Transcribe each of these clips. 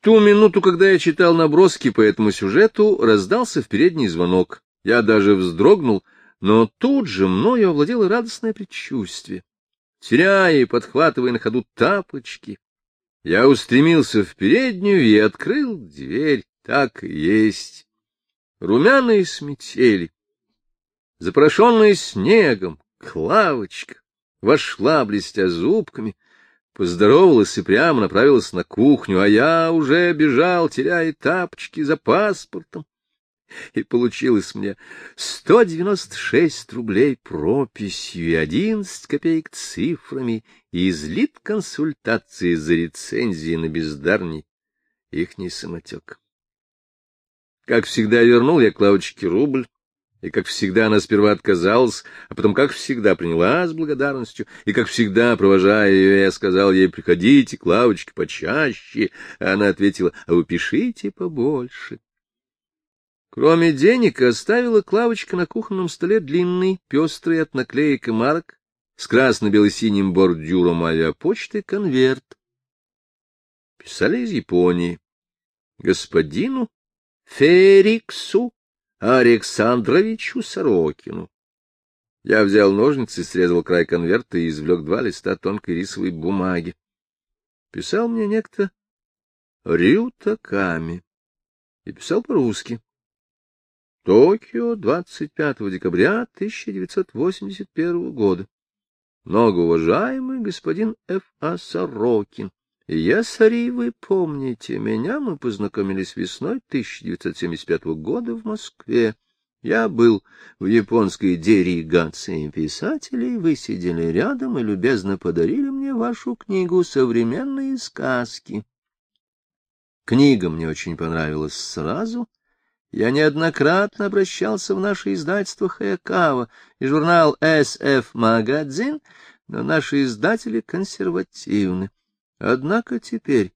ту минуту, когда я читал наброски по этому сюжету, раздался в передний звонок. Я даже вздрогнул, но тут же мною овладело радостное предчувствие. Теряя и подхватывая на ходу тапочки, я устремился в переднюю и открыл дверь. Так и есть. Румяные сметели, запорошенные снегом, Клавочка вошла, блестя зубками, поздоровалась и прямо направилась на кухню, а я уже бежал, теряя тапочки за паспортом. И получилось мне сто девяносто шесть рублей прописью и одиннадцать копеек цифрами и излит консультации за рецензии на бездарний ихний самотек. Как всегда, вернул я Клавочке рубль, и, как всегда, она сперва отказалась, а потом, как всегда, приняла с благодарностью, и, как всегда, провожая ее, я сказал ей, приходите, Клавочка, почаще, а она ответила, а вы пишите побольше. Кроме денег, оставила Клавочка на кухонном столе длинный, пестрый от наклеек и марок, с красно-бело-синим бордюром авиапочты конверт. Писали из Японии. Господину Фериксу Александровичу Сорокину. Я взял ножницы, срезал край конверта и извлек два листа тонкой рисовой бумаги. Писал мне некто Рюта Ками. И писал по-русски. Токио, 25 декабря 1981 года. Многоуважаемый господин Ф. А. Сорокин, если вы помните меня, мы познакомились весной 1975 года в Москве. Я был в японской делегации писателей, вы сидели рядом и любезно подарили мне вашу книгу «Современные сказки». Книга мне очень понравилась сразу. Я неоднократно обращался в наше издательство Хаякава и журнал SF Magazine, но наши издатели консервативны. Однако теперь,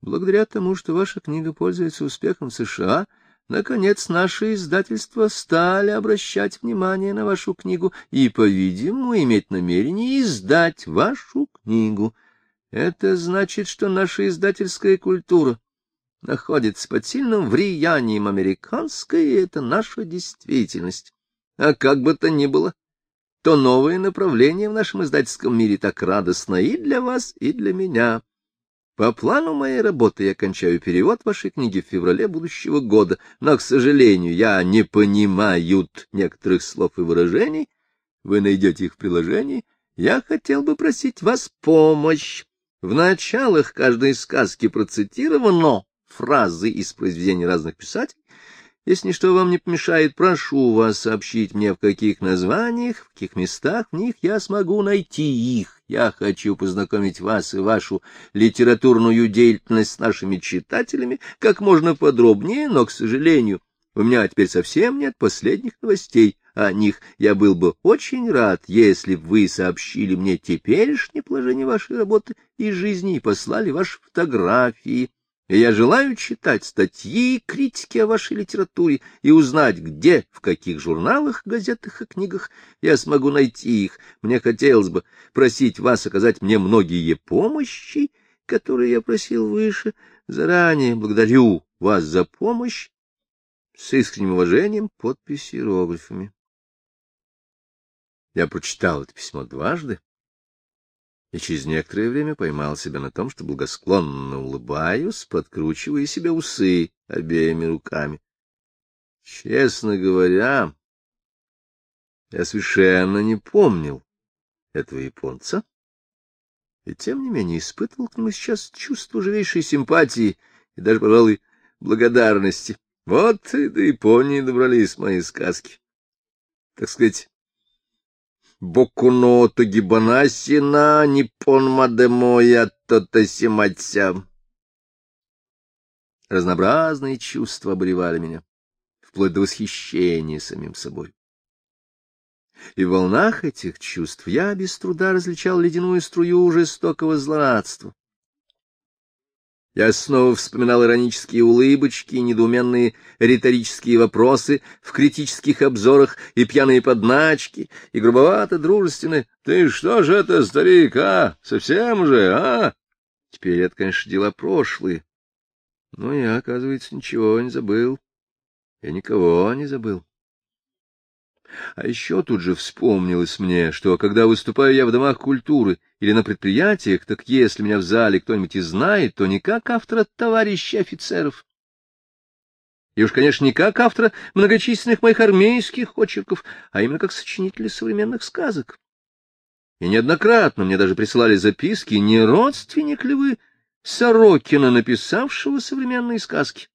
благодаря тому, что ваша книга пользуется успехом в США, наконец наши издательства стали обращать внимание на вашу книгу и, по-видимому, иметь намерение издать вашу книгу. Это значит, что наша издательская культура находится под сильным влиянием американской, и это наша действительность. А как бы то ни было, то новое направление в нашем издательском мире так радостно и для вас, и для меня. По плану моей работы я кончаю перевод вашей книги в феврале будущего года, но, к сожалению, я не понимаю некоторых слов и выражений. Вы найдете их в приложении. Я хотел бы просить вас помощь. В началах каждой сказки процитировано фразы из произведений разных писателей, если ничто вам не помешает, прошу вас сообщить мне, в каких названиях, в каких местах в них я смогу найти их. Я хочу познакомить вас и вашу литературную деятельность с нашими читателями как можно подробнее, но, к сожалению, у меня теперь совсем нет последних новостей о них. Я был бы очень рад, если бы вы сообщили мне теперешнее положение вашей работы и жизни и послали ваши фотографии и я желаю читать статьи и критики о вашей литературе и узнать, где, в каких журналах, газетах и книгах я смогу найти их. Мне хотелось бы просить вас оказать мне многие помощи, которые я просил выше. Заранее благодарю вас за помощь. С искренним уважением, подпись иероглифами. Я прочитал это письмо дважды и через некоторое время поймал себя на том, что благосклонно улыбаюсь, подкручивая себе усы обеими руками. Честно говоря, я совершенно не помнил этого японца, и тем не менее испытывал к нему сейчас чувство живейшей симпатии и даже, пожалуй, благодарности. Вот и до Японии добрались мои сказки. Так сказать, Бокуно Тогибанаси на Ниппон Мадемоя Тотасиматся. Разнообразные чувства обуревали меня, вплоть до восхищения самим собой. И в волнах этих чувств я без труда различал ледяную струю жестокого злорадства, я снова вспоминал иронические улыбочки, недоуменные риторические вопросы в критических обзорах и пьяные подначки, и грубовато-дружественные «Ты что же это, старик, а? Совсем же, а?» Теперь это, конечно, дела прошлые. Но я, оказывается, ничего не забыл. Я никого не забыл. А еще тут же вспомнилось мне, что когда выступаю я в домах культуры или на предприятиях, так если меня в зале кто-нибудь и знает, то не как автора товарищей офицеров. И уж, конечно, не как автора многочисленных моих армейских очерков, а именно как сочинителя современных сказок. И неоднократно мне даже присылали записки, не родственник ли вы Сорокина, написавшего современные сказки.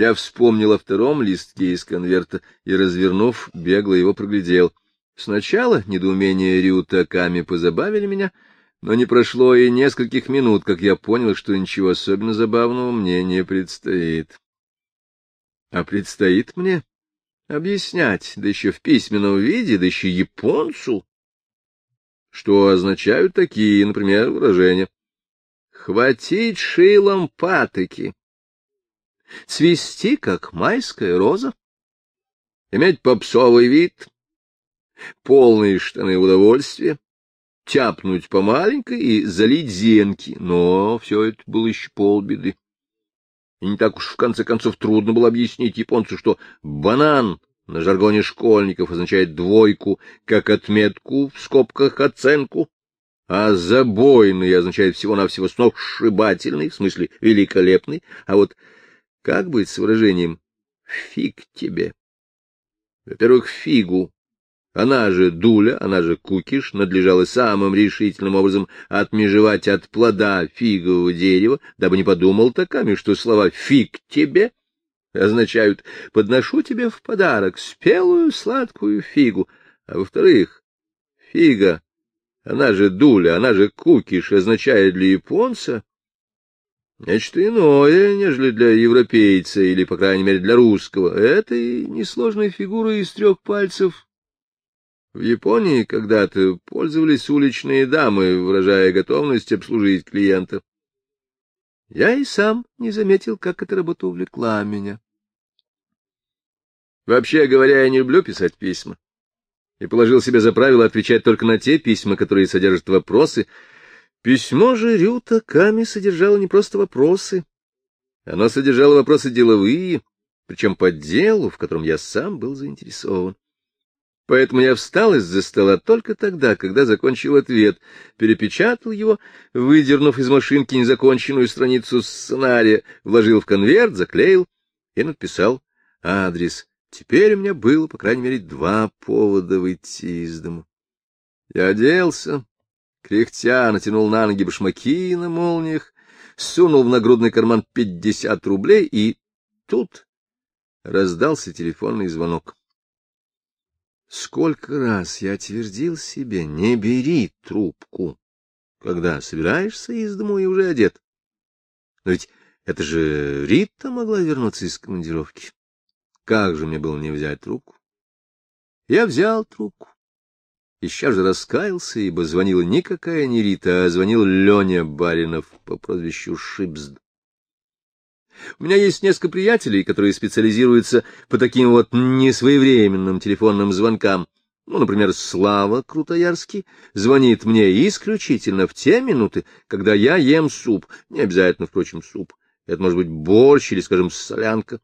Я вспомнил о втором листке из конверта и, развернув, бегло его проглядел. Сначала недоумение Рюта Ками позабавили меня, но не прошло и нескольких минут, как я понял, что ничего особенно забавного мне не предстоит. А предстоит мне объяснять, да еще в письменном виде, да еще японцу, что означают такие, например, выражения. «Хватить шилом патоки», «цвести, как майская роза», «иметь попсовый вид», «полные штаны удовольствия», «тяпнуть по маленькой» и «залить зенки», но все это было еще полбеды. И не так уж в конце концов трудно было объяснить японцу, что банан на жаргоне школьников означает двойку, как отметку, в скобках оценку, а забойный означает всего-навсего сногсшибательный, в смысле великолепный, а вот как быть с выражением «фиг тебе»? Во-первых, фигу, она же дуля, она же кукиш, надлежало самым решительным образом отмежевать от плода фигового дерева, дабы не подумал таками, что слова «фиг тебе» означают «подношу тебе в подарок спелую сладкую фигу», а во-вторых, фига, она же дуля, она же кукиш, означает для японца нечто иное, нежели для европейца или, по крайней мере, для русского. Этой несложной фигурой из трех пальцев в Японии когда-то пользовались уличные дамы, выражая готовность обслужить клиента. Я и сам не заметил, как эта работа увлекла меня. Вообще говоря, я не люблю писать письма. И положил себе за правило отвечать только на те письма, которые содержат вопросы. Письмо же Рюта Ками содержало не просто вопросы. Оно содержало вопросы деловые, причем по делу, в котором я сам был заинтересован. Поэтому я встал из-за стола только тогда, когда закончил ответ, перепечатал его, выдернув из машинки незаконченную страницу сценария, вложил в конверт, заклеил и написал адрес. Теперь у меня было, по крайней мере, два повода выйти из дому. Я оделся, кряхтя натянул на ноги башмаки на молниях, сунул в нагрудный карман пятьдесят рублей, и тут раздался телефонный звонок. Сколько раз я твердил себе, не бери трубку, когда собираешься из дому и уже одет. Но ведь это же Рита могла вернуться из командировки. Как же мне было не взять трубку? Я взял трубку. И сейчас же раскаялся, ибо звонила никакая не Рита, а звонил Леня Баринов по прозвищу Шипзд. У меня есть несколько приятелей, которые специализируются по таким вот несвоевременным телефонным звонкам. Ну, например, Слава Крутоярский звонит мне исключительно в те минуты, когда я ем суп. Не обязательно, впрочем, суп. Это может быть борщ или, скажем, солянка.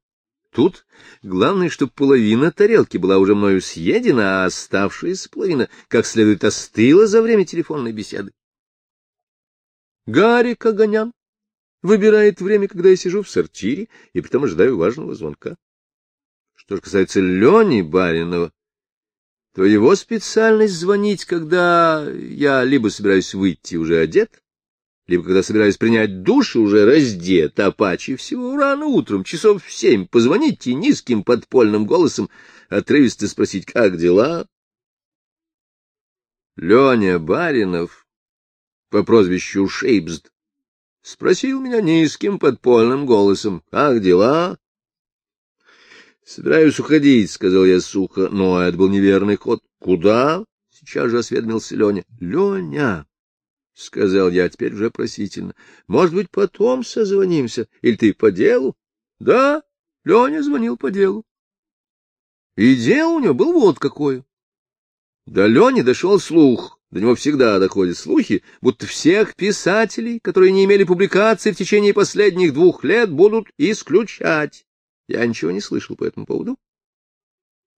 Тут главное, чтобы половина тарелки была уже мною съедена, а оставшаяся половина как следует остыла за время телефонной беседы. Гарик Огонян выбирает время, когда я сижу в сортире, и притом ожидаю важного звонка. Что же касается Лени Баринова, то его специальность звонить, когда я либо собираюсь выйти уже одет, либо когда собираюсь принять душ уже раздет, а паче всего рано утром, часов в семь, позвонить и низким подпольным голосом отрывисто спросить, как дела. Леня Баринов по прозвищу Шейбзд Спросил меня низким подпольным голосом. — Как дела? — Собираюсь уходить, — сказал я сухо, но это был неверный ход. — Куда? — сейчас же осведомился Леня. — Леня, — сказал я теперь уже просительно, — может быть, потом созвонимся? Или ты по делу? — Да, Леня звонил по делу. И дело у него было вот какое. До Лени дошел слух, До него всегда доходят слухи, будто всех писателей, которые не имели публикаций в течение последних двух лет, будут исключать. Я ничего не слышал по этому поводу.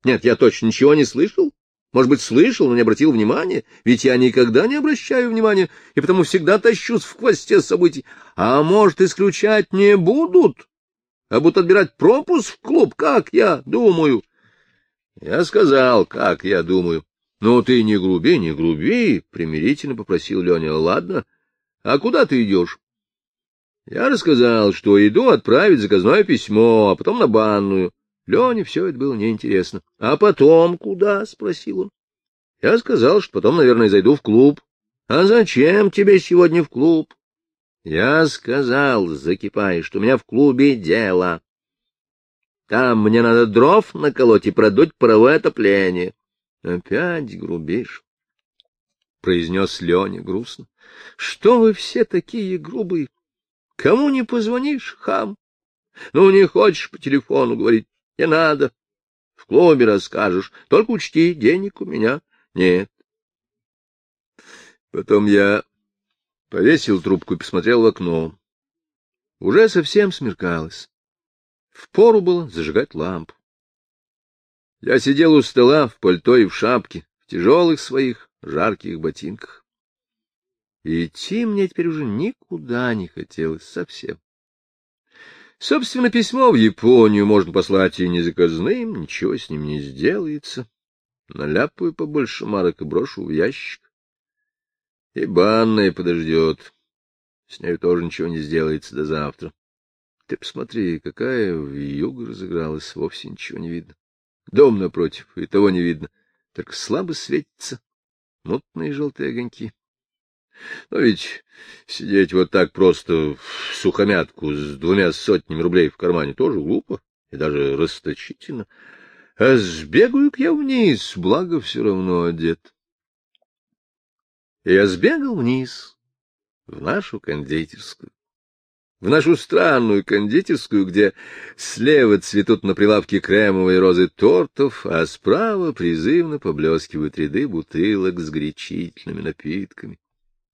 Нет, я точно ничего не слышал. Может быть, слышал, но не обратил внимания, ведь я никогда не обращаю внимания, и потому всегда тащусь в хвосте событий. А может, исключать не будут, а будут отбирать пропуск в клуб, как я думаю. Я сказал, как я думаю. Ну, ты не груби, не груби, — примирительно попросил Леня. Ладно, а куда ты идешь? Я рассказал, что иду отправить заказное письмо, а потом на банную. Лене все это было неинтересно. — А потом куда? — спросил он. Я сказал, что потом, наверное, зайду в клуб. — А зачем тебе сегодня в клуб? Я сказал, закипая, что у меня в клубе дело. Там мне надо дров наколоть и продуть паровое отопление. — Опять грубишь, — произнес Леня грустно. — Что вы все такие грубые? Кому не позвонишь, хам? Ну, не хочешь по телефону говорить, не надо. В клубе расскажешь, только учти, денег у меня нет. Потом я повесил трубку и посмотрел в окно. Уже совсем смеркалось. Впору было зажигать лампу. Я сидел у стола в пальто и в шапке, в тяжелых своих жарких ботинках. И идти мне теперь уже никуда не хотелось совсем. Собственно, письмо в Японию можно послать и незаказным, ничего с ним не сделается. Наляпаю побольше марок и брошу в ящик. И банная подождет. С ней тоже ничего не сделается до завтра. Ты посмотри, какая вьюга разыгралась, вовсе ничего не видно. Дом напротив, и того не видно, только слабо светится, мутные желтые огоньки. Но ведь сидеть вот так просто в сухомятку с двумя сотнями рублей в кармане тоже глупо и даже расточительно. А сбегаю-ка я вниз, благо все равно одет. И я сбегал вниз, в нашу кондитерскую в нашу странную кондитерскую, где слева цветут на прилавке кремовые розы тортов, а справа призывно поблескивают ряды бутылок с горячительными напитками,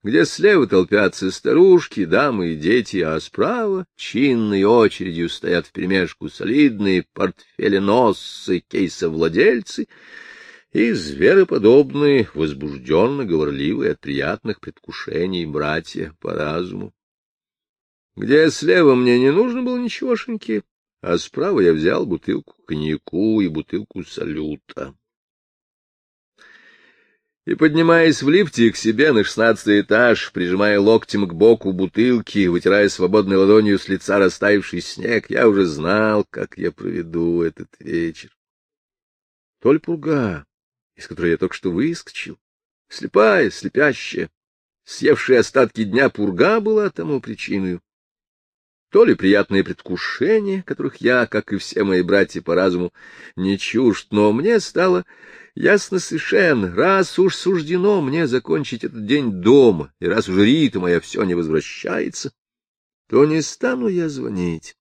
где слева толпятся старушки, дамы и дети, а справа чинной очередью стоят вперемешку солидные портфеленосцы, кейсовладельцы и звероподобные, возбужденно говорливые от приятных предвкушений братья по разуму где слева мне не нужно было ничегошеньки, а справа я взял бутылку коньяку и бутылку салюта. И, поднимаясь в лифте к себе на шестнадцатый этаж, прижимая локтем к боку бутылки, вытирая свободной ладонью с лица растаявший снег, я уже знал, как я проведу этот вечер. Толь пурга, из которой я только что выскочил, слепая, слепящая, съевшая остатки дня пурга была тому причиной то ли приятные предвкушения, которых я, как и все мои братья по разуму, не чужд, но мне стало ясно совершенно, раз уж суждено мне закончить этот день дома, и раз уж Рита моя все не возвращается, то не стану я звонить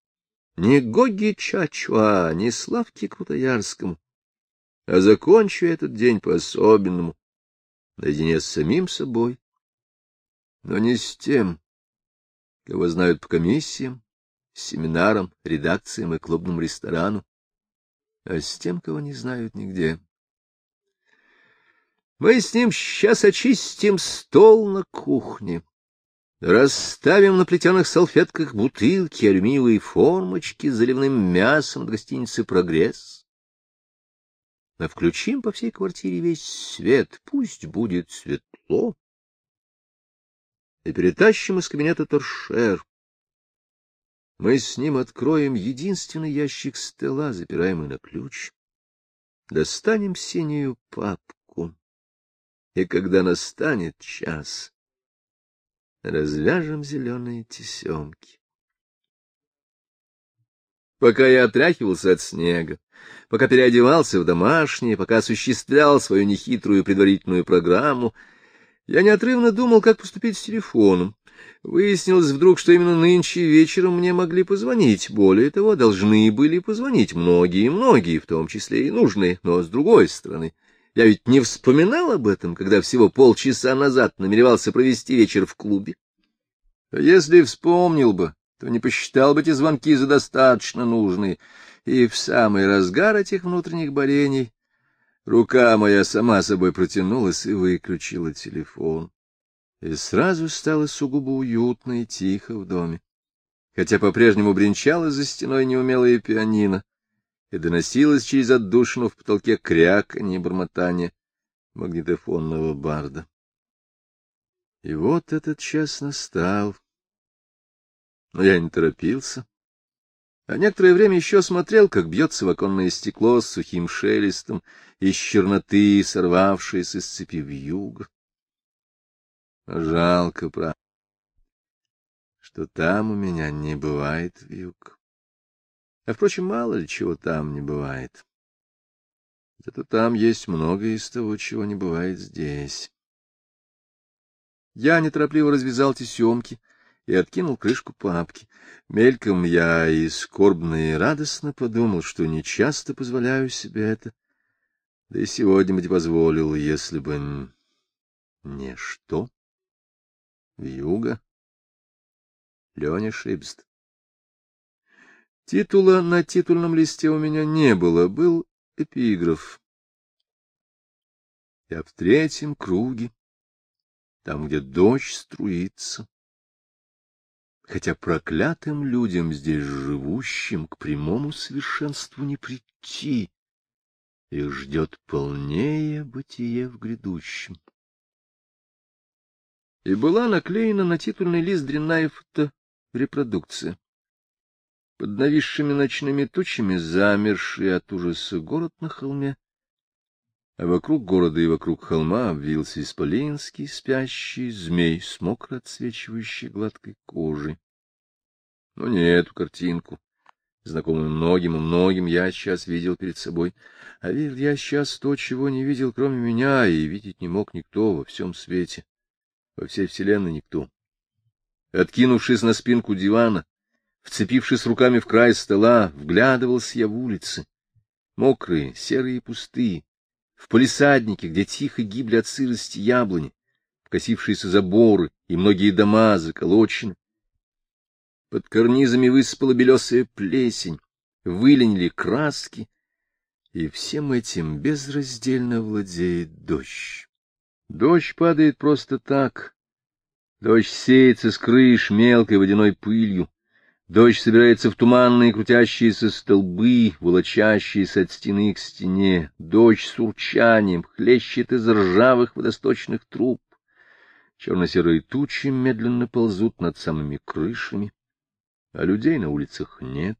ни Гоги Чачуа, ни Славке Крутоярскому, а закончу этот день по-особенному, наедине с самим собой, но не с тем, кого знают по комиссиям, семинарам, редакциям и клубному ресторану, а с тем, кого не знают нигде. Мы с ним сейчас очистим стол на кухне, расставим на плетеных салфетках бутылки, алюминиевые формочки с заливным мясом от гостиницы «Прогресс». Мы включим по всей квартире весь свет, пусть будет светло, и перетащим из кабинета торшер, мы с ним откроем единственный ящик стола, запираемый на ключ, достанем синюю папку, и когда настанет час, развяжем зеленые тесемки. Пока я отряхивался от снега, пока переодевался в домашнее, пока осуществлял свою нехитрую предварительную программу, я неотрывно думал, как поступить с телефоном. Выяснилось вдруг, что именно нынче вечером мне могли позвонить. Более того, должны были позвонить многие-многие, в том числе и нужные. Но, с другой стороны, Я ведь не вспоминал об этом, когда всего полчаса назад намеревался провести вечер в клубе. А если вспомнил бы, то не посчитал бы эти звонки за достаточно нужные, и в самый разгар этих внутренних борений рука моя сама собой протянулась и выключила телефон. И сразу стало сугубо уютно и тихо в доме, хотя по-прежнему бренчало за стеной неумелое пианино, и доносилось через отдушину в потолке кряканье и бормотание магнитофонного барда. И вот этот час настал, но я не торопился. А некоторое время еще смотрел, как бьется в оконное стекло с сухим шелестом из черноты, сорвавшееся с цепи в юг. Жалко, правда, что там у меня не бывает вьюг. А, впрочем, мало ли чего там не бывает. Зато там есть многое из того, чего не бывает здесь. Я неторопливо развязал тесемки, и откинул крышку папки. Мельком я и скорбно, и радостно подумал, что нечасто позволяю себе это. Да и сегодня быть позволил, если бы не что. Вьюга. Леня Шибст. Титула на титульном листе у меня не было, был эпиграф. Я в третьем круге, там, где дождь струится, хотя проклятым людям здесь живущим к прямому совершенству не прийти, их ждет полнее бытие в грядущем. И была наклеена на титульный лист дрянная фоторепродукция. Под нависшими ночными тучами замерший от ужаса город на холме, а вокруг города и вокруг холма обвился исполинский спящий змей с мокро отсвечивающей гладкой кожей. Но не эту картинку, знакомую многим и многим, я сейчас видел перед собой. А видел я сейчас то, чего не видел, кроме меня, и видеть не мог никто во всем свете, во всей вселенной никто. Откинувшись на спинку дивана, вцепившись руками в край стола, вглядывался я в улицы, мокрые, серые и пустые, в полисаднике, где тихо гибли от сырости яблони, вкосившиеся заборы и многие дома заколочены. Под карнизами высыпала белесая плесень, выленили краски, и всем этим безраздельно владеет дождь. Дождь падает просто так. Дождь сеется с крыш мелкой водяной пылью, Дождь собирается в туманные крутящиеся столбы, волочащиеся от стены к стене. Дождь с урчанием хлещет из ржавых водосточных труб. Черно-серые тучи медленно ползут над самыми крышами, а людей на улицах нет.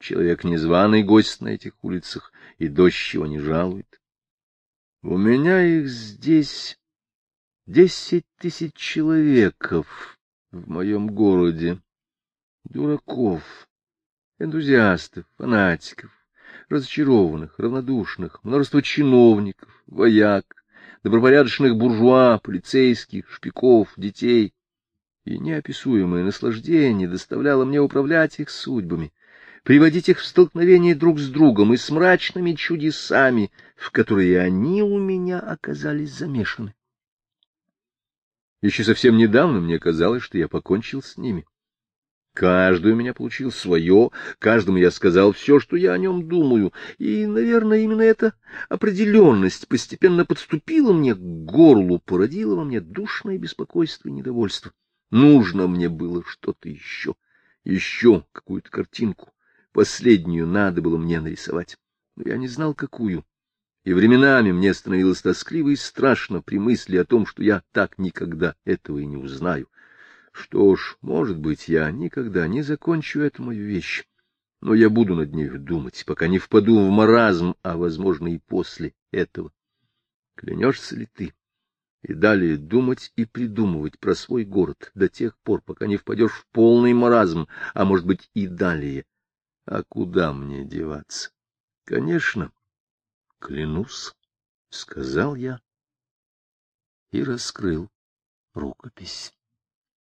Человек незваный гость на этих улицах, и дождь его не жалует. У меня их здесь десять тысяч человеков в моем городе дураков, энтузиастов, фанатиков, разочарованных, равнодушных, множество чиновников, вояк, добропорядочных буржуа, полицейских, шпиков, детей. И неописуемое наслаждение доставляло мне управлять их судьбами, приводить их в столкновение друг с другом и с мрачными чудесами, в которые они у меня оказались замешаны. Еще совсем недавно мне казалось, что я покончил с ними. Каждый у меня получил свое, каждому я сказал все, что я о нем думаю, и, наверное, именно эта определенность постепенно подступила мне к горлу, породила во мне душное беспокойство и недовольство. Нужно мне было что-то еще, еще какую-то картинку. Последнюю надо было мне нарисовать, но я не знал, какую. И временами мне становилось тоскливо и страшно при мысли о том, что я так никогда этого и не узнаю. Что ж, может быть, я никогда не закончу эту мою вещь, но я буду над ней думать, пока не впаду в маразм, а, возможно, и после этого. Клянешься ли ты? И далее думать и придумывать про свой город до тех пор, пока не впадешь в полный маразм, а, может быть, и далее. А куда мне деваться? Конечно, клянусь, — сказал я и раскрыл рукопись.